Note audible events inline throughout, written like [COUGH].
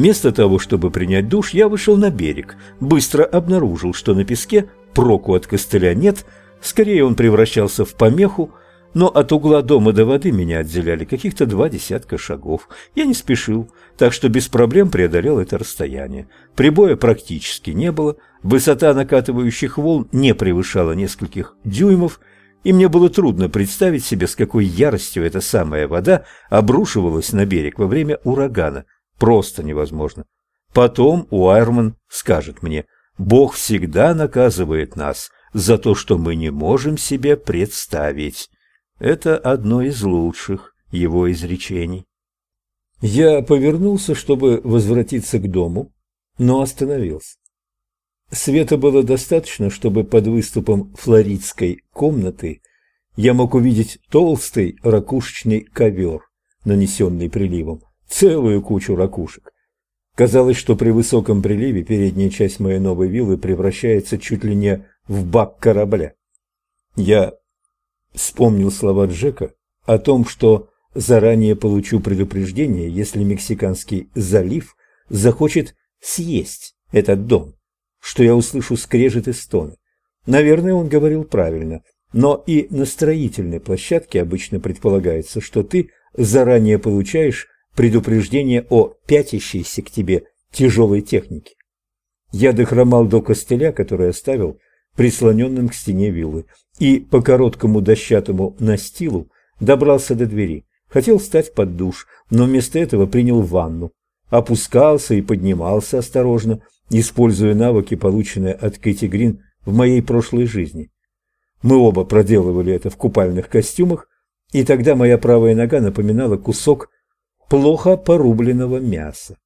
Вместо того, чтобы принять душ, я вышел на берег, быстро обнаружил, что на песке проку от костыля нет, скорее он превращался в помеху, но от угла дома до воды меня отделяли каких-то два десятка шагов. Я не спешил, так что без проблем преодолел это расстояние. Прибоя практически не было, высота накатывающих волн не превышала нескольких дюймов, и мне было трудно представить себе, с какой яростью эта самая вода обрушивалась на берег во время урагана. Просто невозможно. Потом Уайерман скажет мне, Бог всегда наказывает нас за то, что мы не можем себе представить. Это одно из лучших его изречений. Я повернулся, чтобы возвратиться к дому, но остановился. Света было достаточно, чтобы под выступом флоридской комнаты я мог увидеть толстый ракушечный ковер, нанесенный приливом, целую кучу ракушек. Казалось, что при высоком приливе передняя часть моей новой виллы превращается чуть ли не в бак корабля. Я вспомнил слова Джека о том, что заранее получу предупреждение, если Мексиканский залив захочет съесть этот дом что я услышу скрежет и стоны. Наверное, он говорил правильно, но и на строительной площадке обычно предполагается, что ты заранее получаешь предупреждение о пятящейся к тебе тяжелой технике. Я дохромал до костыля, который оставил прислоненным к стене виллы, и по короткому дощатому настилу добрался до двери. Хотел встать под душ, но вместо этого принял ванну. Опускался и поднимался осторожно, используя навыки, полученные от Кэти Грин в моей прошлой жизни. Мы оба проделывали это в купальных костюмах, и тогда моя правая нога напоминала кусок плохо порубленного мяса.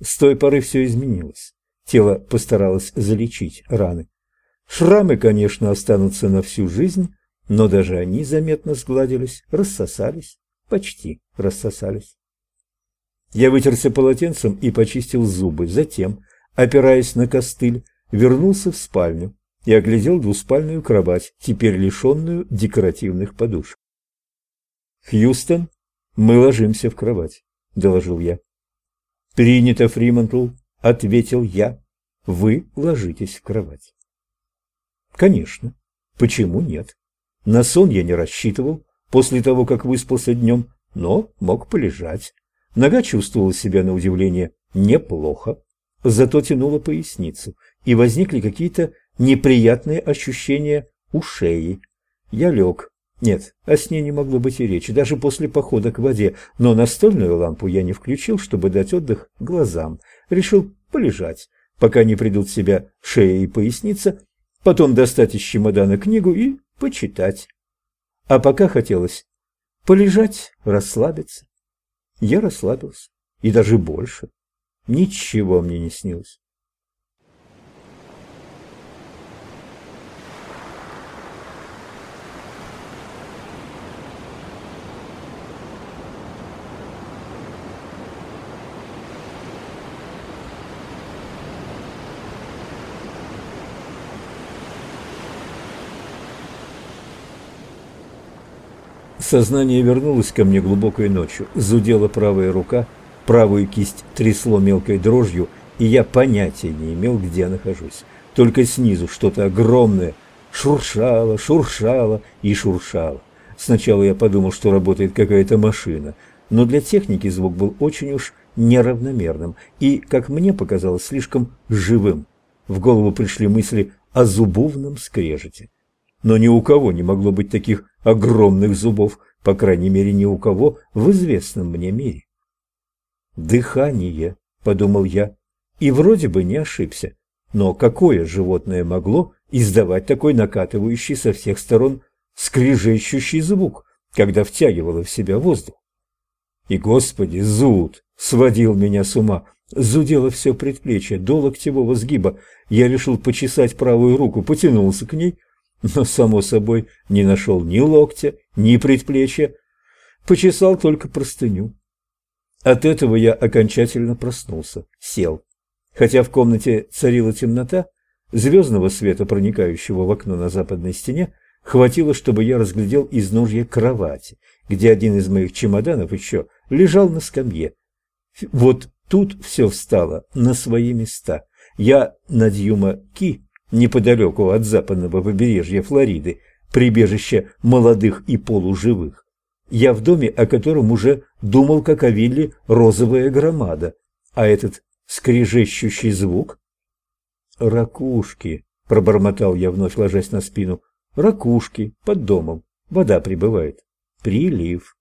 С той поры все изменилось. Тело постаралось залечить раны. Шрамы, конечно, останутся на всю жизнь, но даже они заметно сгладились, рассосались, почти рассосались. Я вытерся полотенцем и почистил зубы, затем опираясь на костыль, вернулся в спальню и оглядел двуспальную кровать, теперь лишенную декоративных подушек. «Хьюстон, мы ложимся в кровать», — доложил я. «Принято, Фримонтл», — ответил я. «Вы ложитесь в кровать». «Конечно. Почему нет? На сон я не рассчитывал после того, как выспался днем, но мог полежать. Нога чувствовала себя на удивление неплохо зато тянуло поясницу, и возникли какие-то неприятные ощущения у шеи. Я лег. Нет, о сне не могло быть и речи, даже после похода к воде, но настольную лампу я не включил, чтобы дать отдых глазам. Решил полежать, пока не придут в себя шея и поясница, потом достать из чемодана книгу и почитать. А пока хотелось полежать, расслабиться. Я расслабился, и даже больше. Ничего мне не снилось. Сознание вернулось ко мне глубокой ночью. Зудела правая рука – Правую кисть трясло мелкой дрожью, и я понятия не имел, где нахожусь. Только снизу что-то огромное шуршало, шуршало и шуршало. Сначала я подумал, что работает какая-то машина, но для техники звук был очень уж неравномерным и, как мне показалось, слишком живым. В голову пришли мысли о зубовном скрежете. Но ни у кого не могло быть таких огромных зубов, по крайней мере, ни у кого в известном мне мире. «Дыхание», — подумал я, и вроде бы не ошибся. Но какое животное могло издавать такой накатывающий со всех сторон скрижещущий звук, когда втягивало в себя воздух? И, господи, зуд сводил меня с ума. Зудело все предплечье до локтевого сгиба. Я решил почесать правую руку, потянулся к ней, но, само собой, не нашел ни локтя, ни предплечья. Почесал только простыню. От этого я окончательно проснулся, сел. Хотя в комнате царила темнота, звездного света, проникающего в окно на западной стене, хватило, чтобы я разглядел изножье кровати, где один из моих чемоданов еще лежал на скамье. Вот Тут все встало на свои места. Я на Дьюма-Ки, неподалеку от западного побережья Флориды, прибежище молодых и полуживых. Я в доме, о котором уже думал, как о вилле розовая громада. А этот скрежещущий звук? «Ракушки», — пробормотал я, вновь ложась на спину. «Ракушки, под домом. Вода прибывает. Прилив».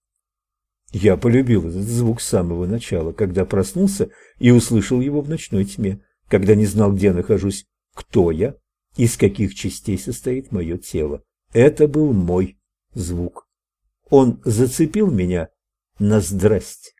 Я полюбил этот звук с самого начала, когда проснулся и услышал его в ночной тьме, когда не знал, где нахожусь, кто я, из каких частей состоит мое тело. Это был мой звук. Он зацепил меня на здрасть.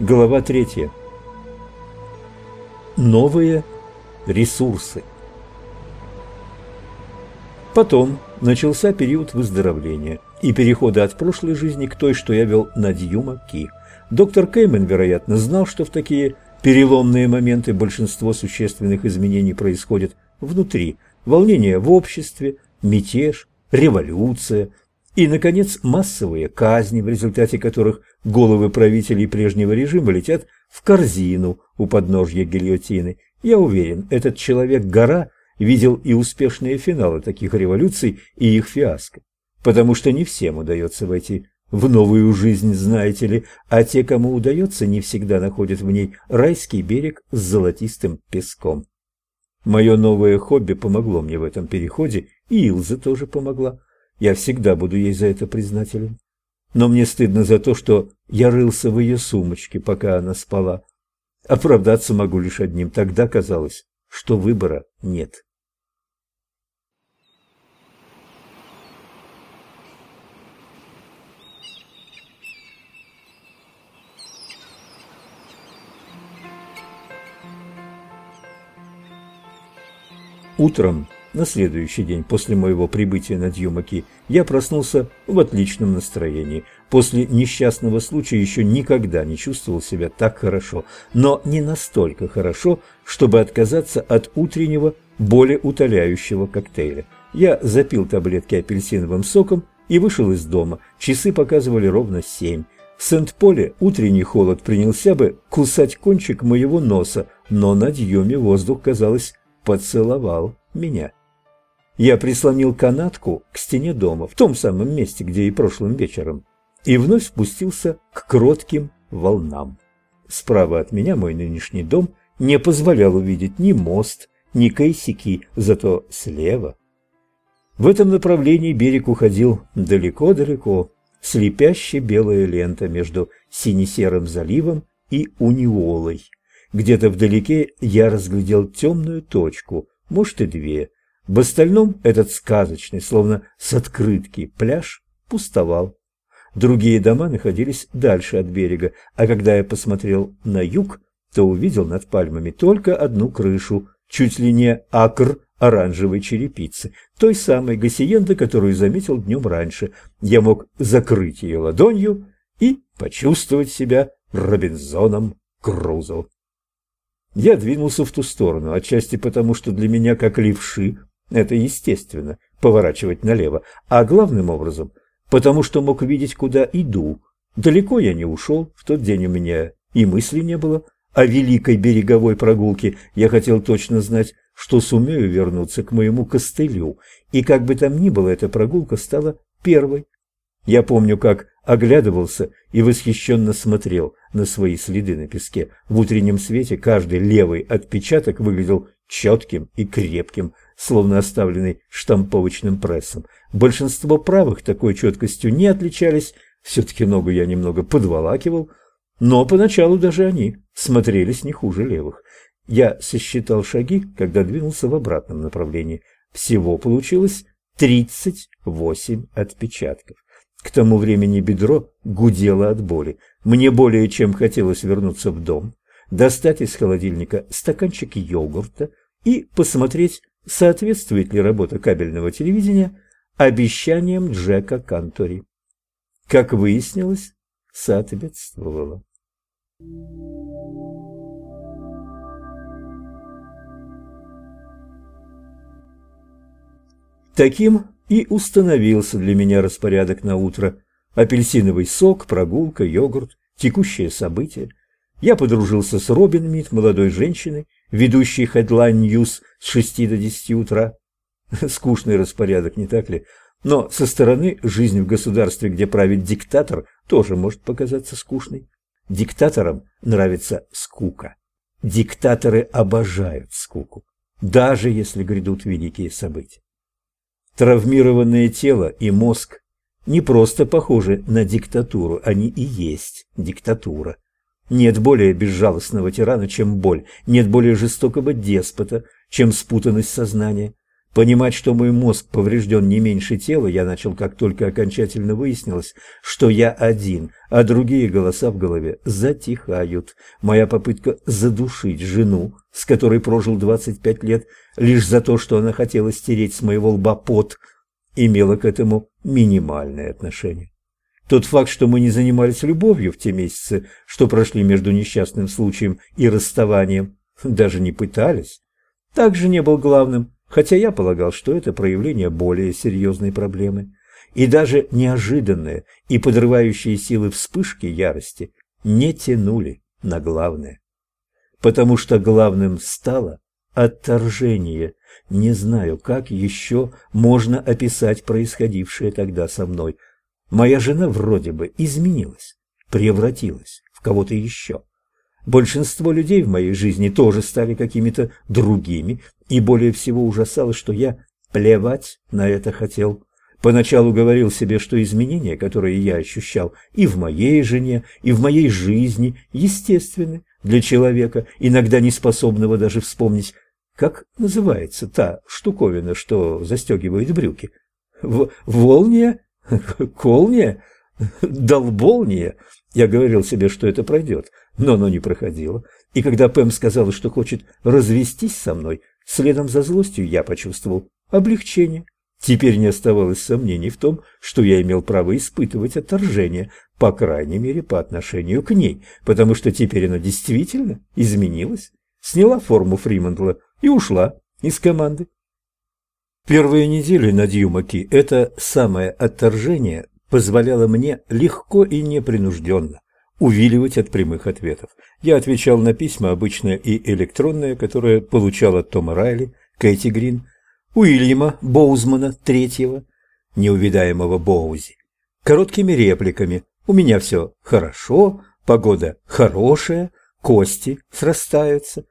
Глава третья. Новые ресурсы. Потом начался период выздоровления и перехода от прошлой жизни к той, что я вел на Дьюма Ки. Доктор Кеймен, вероятно, знал, что в такие переломные моменты большинство существенных изменений происходит внутри. Волнение в обществе, мятеж, революция, и, наконец, массовые казни, в результате которых головы правителей прежнего режима летят в корзину у подножья гильотины. Я уверен, этот человек-гора видел и успешные финалы таких революций и их фиаско. Потому что не всем удается войти в новую жизнь, знаете ли, а те, кому удается, не всегда находят в ней райский берег с золотистым песком. Мое новое хобби помогло мне в этом переходе, и Илза тоже помогла. Я всегда буду ей за это признателен. Но мне стыдно за то, что я рылся в ее сумочке, пока она спала. Оправдаться могу лишь одним. Тогда казалось, что выбора нет. Утром на следующий день после моего прибытия на Дьюмаки я проснулся в отличном настроении. После несчастного случая еще никогда не чувствовал себя так хорошо, но не настолько хорошо, чтобы отказаться от утреннего, более утоляющего коктейля. Я запил таблетки апельсиновым соком и вышел из дома. Часы показывали ровно семь. В Сент-Поле утренний холод принялся бы кусать кончик моего носа, но на Дьюме воздух, казалось, поцеловал меня. Я прислонил канатку к стене дома, в том самом месте, где и прошлым вечером, и вновь спустился к кротким волнам. Справа от меня мой нынешний дом не позволял увидеть ни мост, ни Кейсики, зато слева. В этом направлении берег уходил далеко-далеко, слепяще белая лента между сине-серым заливом и Униолой. Где-то вдалеке я разглядел темную точку, может и две, в остальном этот сказочный, словно с открытки, пляж пустовал. Другие дома находились дальше от берега, а когда я посмотрел на юг, то увидел над пальмами только одну крышу, чуть ли не акр оранжевой черепицы, той самой гасиенды, которую заметил днем раньше. Я мог закрыть ее ладонью и почувствовать себя Робинзоном Крузо. Я двинулся в ту сторону, отчасти потому, что для меня, как левши, это естественно, поворачивать налево, а главным образом, потому что мог видеть, куда иду. Далеко я не ушел, в тот день у меня и мысли не было о великой береговой прогулке. Я хотел точно знать, что сумею вернуться к моему костылю, и как бы там ни было, эта прогулка стала первой. Я помню, как оглядывался и восхищенно смотрел на свои следы на песке. В утреннем свете каждый левый отпечаток выглядел четким и крепким, словно оставленный штамповочным прессом. Большинство правых такой четкостью не отличались, все-таки ногу я немного подволакивал, но поначалу даже они смотрелись не хуже левых. Я сосчитал шаги, когда двинулся в обратном направлении. Всего получилось тридцать восемь отпечатков. К тому времени бедро гудело от боли. Мне более чем хотелось вернуться в дом, достать из холодильника стаканчик йогурта и посмотреть, соответствует ли работа кабельного телевидения обещаниям Джека Кантори. Как выяснилось, соответствовало. Таким и установился для меня распорядок на утро. Апельсиновый сок, прогулка, йогурт, текущие события. Я подружился с Робин Мит, молодой женщиной, ведущей Headline News с 6 до 10 утра. [LAUGHS] Скучный распорядок, не так ли? Но со стороны жизнь в государстве, где правит диктатор, тоже может показаться скучной. Диктаторам нравится скука. Диктаторы обожают скуку, даже если грядут великие события. Травмированное тело и мозг не просто похожи на диктатуру, они и есть диктатура. Нет более безжалостного тирана, чем боль, нет более жестокого деспота, чем спутанность сознания. Понимать, что мой мозг поврежден не меньше тела, я начал, как только окончательно выяснилось, что я один, а другие голоса в голове затихают. Моя попытка задушить жену, с которой прожил 25 лет, лишь за то, что она хотела стереть с моего лба пот, имела к этому минимальное отношение. Тот факт, что мы не занимались любовью в те месяцы, что прошли между несчастным случаем и расставанием, даже не пытались, также не был главным хотя я полагал, что это проявление более серьезной проблемы. И даже неожиданные и подрывающие силы вспышки ярости не тянули на главное. Потому что главным стало отторжение. Не знаю, как еще можно описать происходившее тогда со мной. Моя жена вроде бы изменилась, превратилась в кого-то еще. Большинство людей в моей жизни тоже стали какими-то другими, и более всего ужасало, что я плевать на это хотел. Поначалу говорил себе, что изменения, которые я ощущал и в моей жене, и в моей жизни, естественны для человека, иногда не способного даже вспомнить, как называется та штуковина, что застегивает брюки. В волния? [LAUGHS] Колния? Долболния? Я говорил себе, что это пройдет, но оно не проходило. И когда Пэм сказала, что хочет развестись со мной, следом за злостью я почувствовал облегчение. Теперь не оставалось сомнений в том, что я имел право испытывать отторжение, по крайней мере, по отношению к ней, потому что теперь она действительно изменилась, сняла форму Фримонтла и ушла из команды. Первые недели на Дьюмаки это самое отторжение позволяло мне легко и непринужденно увиливать от прямых ответов. Я отвечал на письма, обычные и электронные, которые получал от Тома Райли, Кэти Грин, Уильяма Боузмана третьего, неувидаемого Боузи, короткими репликами «У меня все хорошо», «Погода хорошая», «Кости срастаются»,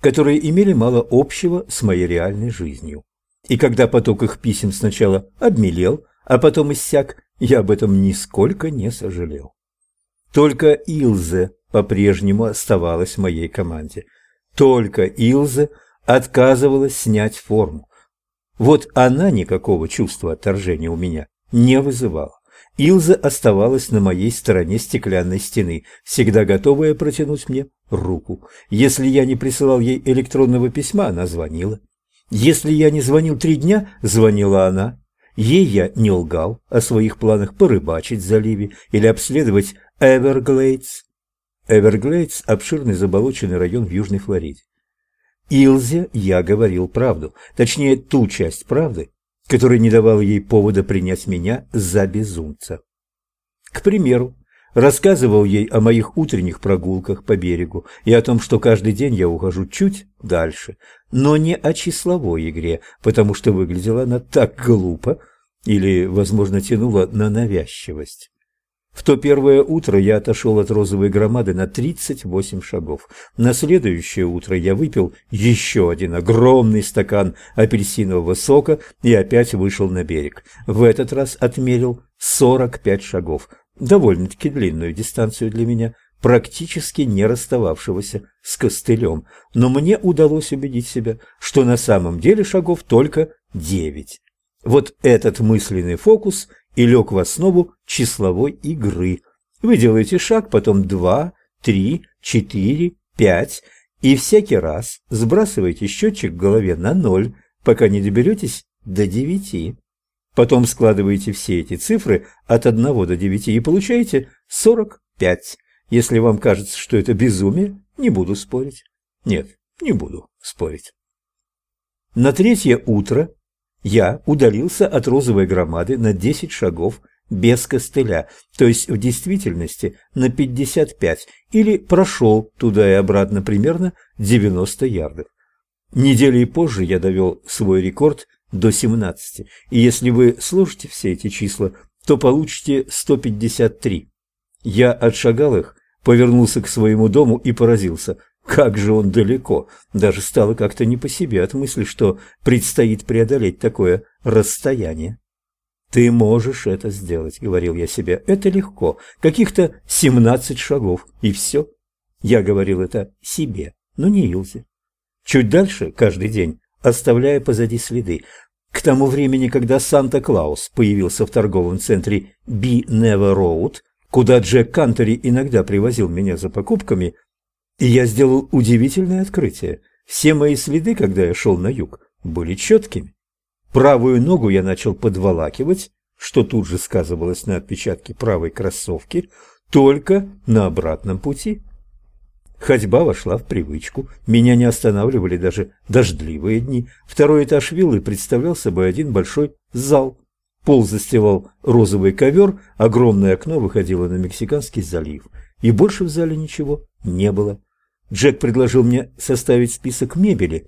которые имели мало общего с моей реальной жизнью. И когда поток их писем сначала обмелел, а потом иссяк, я об этом нисколько не сожалел. Только Илзе по-прежнему оставалась в моей команде. Только Илзе отказывалась снять форму. Вот она никакого чувства отторжения у меня не вызывала. Илза оставалась на моей стороне стеклянной стены, всегда готовая протянуть мне руку. Если я не присылал ей электронного письма, она звонила. Если я не звонил три дня, звонила она. Ей я не лгал о своих планах порыбачить в заливе или обследовать Эверглейдс. Эверглейдс – обширный заболоченный район в Южной Флориде. Илзе я говорил правду, точнее ту часть правды, которая не давала ей повода принять меня за безумца. К примеру, рассказывал ей о моих утренних прогулках по берегу и о том, что каждый день я ухожу чуть дальше, но не о числовой игре, потому что выглядела она так глупо или, возможно, тянула на навязчивость. В то первое утро я отошел от розовой громады на 38 шагов. На следующее утро я выпил еще один огромный стакан апельсинового сока и опять вышел на берег. В этот раз отмерил 45 шагов. Довольно-таки длинную дистанцию для меня. практически не расстававшегося с костылем, но мне удалось убедить себя, что на самом деле шагов только девять. Вот этот мысленный фокус и лег в основу числовой игры. Вы делаете шаг, потом два, три, четыре, пять, и всякий раз сбрасываете счетчик в голове на ноль, пока не доберетесь до девяти. Потом складываете все эти цифры от 1 до 9 и получаете 45. Если вам кажется, что это безумие, не буду спорить. Нет, не буду спорить. На третье утро я удалился от розовой громады на 10 шагов без костыля, то есть в действительности на 55, или прошел туда и обратно примерно 90 ярдов. Недели позже я довел свой рекорд до 17. И если вы сложите все эти числа, то получите 153. Я отшагал их, повернулся к своему дому и поразился. Как же он далеко! Даже стало как-то не по себе от мысли, что предстоит преодолеть такое расстояние. «Ты можешь это сделать», — говорил я себе. «Это легко. Каких-то семнадцать шагов, и все». Я говорил это себе, но не Илзе. Чуть дальше, каждый день, оставляя позади следы. К тому времени, когда Санта-Клаус появился в торговом центре Би Нева Роуд, куда Джек Кантери иногда привозил меня за покупками, я сделал удивительное открытие. Все мои следы, когда я шел на юг, были четкими. Правую ногу я начал подволакивать, что тут же сказывалось на отпечатке правой кроссовки, только на обратном пути. Ходьба вошла в привычку, меня не останавливали даже дождливые дни. Второй этаж виллы представлял собой один большой зал. Пол застилал розовый ковер, огромное окно выходило на Мексиканский залив, и больше в зале ничего не было. Джек предложил мне составить список мебели.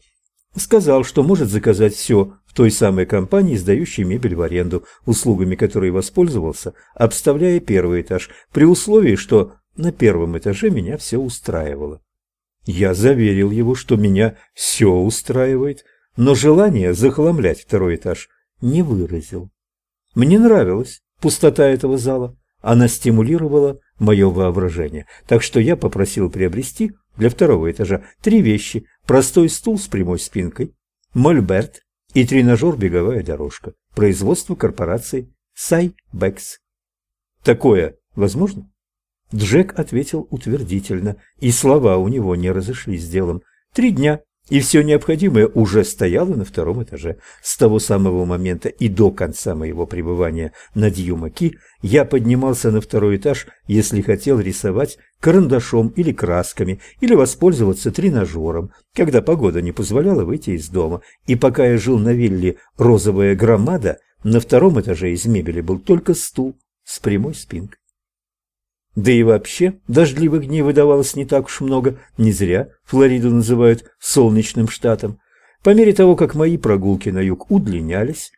Сказал, что может заказать все в той самой компании, сдающей мебель в аренду, услугами которой воспользовался, обставляя первый этаж, при условии, что на первом этаже меня все устраивало. Я заверил его, что меня все устраивает, но желание захламлять второй этаж не выразил. Мне нравилась пустота этого зала, она стимулировала мое воображение, так что я попросил приобрести для второго этажа три вещи – простой стул с прямой спинкой, мольберт и тренажер-беговая дорожка, производство корпорации Сайбекс. Такое возможно? Джек ответил утвердительно, и слова у него не разошлись с делом. Три дня, и все необходимое уже стояло на втором этаже. С того самого момента и до конца моего пребывания на Дьюмаки я поднимался на второй этаж, если хотел рисовать карандашом или красками, или воспользоваться тренажером, когда погода не позволяла выйти из дома. И пока я жил на вилле «Розовая громада», на втором этаже из мебели был только стул с прямой спинкой. Да и вообще, дождливых дней выдавалось не так уж много, не зря Флориду называют солнечным штатом. По мере того, как мои прогулки на юг удлинялись,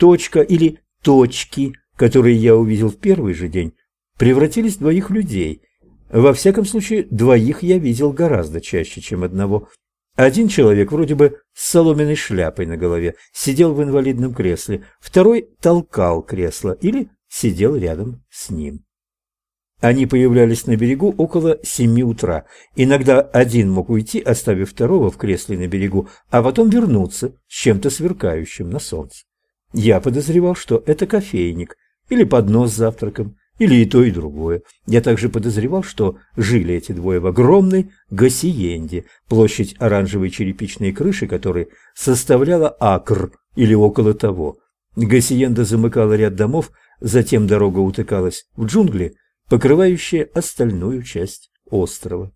точка или точки, которые я увидел в первый же день, превратились в двоих людей. Во всяком случае, двоих я видел гораздо чаще, чем одного. Один человек вроде бы с соломенной шляпой на голове сидел в инвалидном кресле, второй толкал кресло или сидел рядом с ним. Они появлялись на берегу около семи утра. Иногда один мог уйти, оставив второго в кресле на берегу, а потом вернуться с чем-то сверкающим на солнце. Я подозревал, что это кофейник, или поднос с завтраком, или и то, и другое. Я также подозревал, что жили эти двое в огромной гасиенде, площадь оранжевой черепичной крыши которой составляла акр или около того. Гасиенда замыкала ряд домов, затем дорога утыкалась в джунгли, покрывающее остальную часть острова.